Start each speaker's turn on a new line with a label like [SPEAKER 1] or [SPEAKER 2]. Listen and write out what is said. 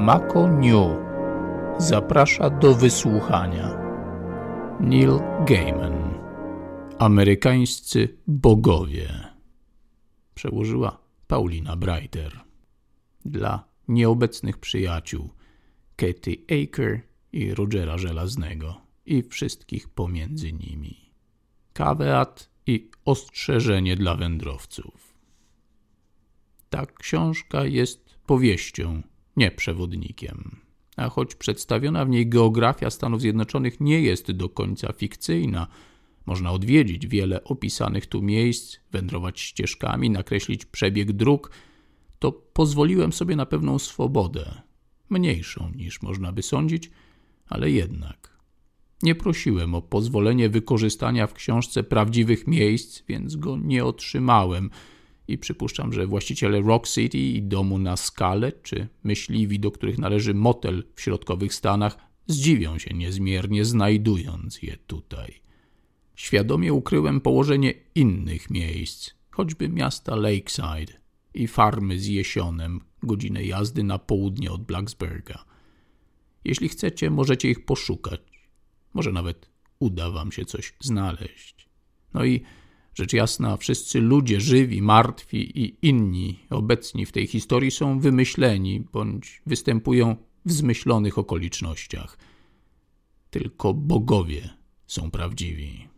[SPEAKER 1] Mako New zaprasza do wysłuchania Neil Gaiman Amerykańscy bogowie przełożyła Paulina Breiter dla nieobecnych przyjaciół Katy Aker i Rogera Żelaznego i wszystkich pomiędzy nimi. Kaweat i ostrzeżenie dla wędrowców. Ta książka jest powieścią, nie przewodnikiem. A choć przedstawiona w niej geografia Stanów Zjednoczonych nie jest do końca fikcyjna, można odwiedzić wiele opisanych tu miejsc, wędrować ścieżkami, nakreślić przebieg dróg, to pozwoliłem sobie na pewną swobodę, mniejszą niż można by sądzić, ale jednak. Nie prosiłem o pozwolenie wykorzystania w książce prawdziwych miejsc, więc go nie otrzymałem i przypuszczam, że właściciele Rock City i domu na skale, czy myśliwi, do których należy motel w środkowych Stanach, zdziwią się niezmiernie, znajdując je tutaj. Świadomie ukryłem położenie innych miejsc, choćby miasta Lakeside i farmy z jesionem, godzinę jazdy na południe od Blacksburga. Jeśli chcecie, możecie ich poszukać. Może nawet uda wam się coś znaleźć. No i rzecz jasna, wszyscy ludzie żywi, martwi i inni obecni w tej historii są wymyśleni bądź występują w zmyślonych okolicznościach. Tylko bogowie są prawdziwi.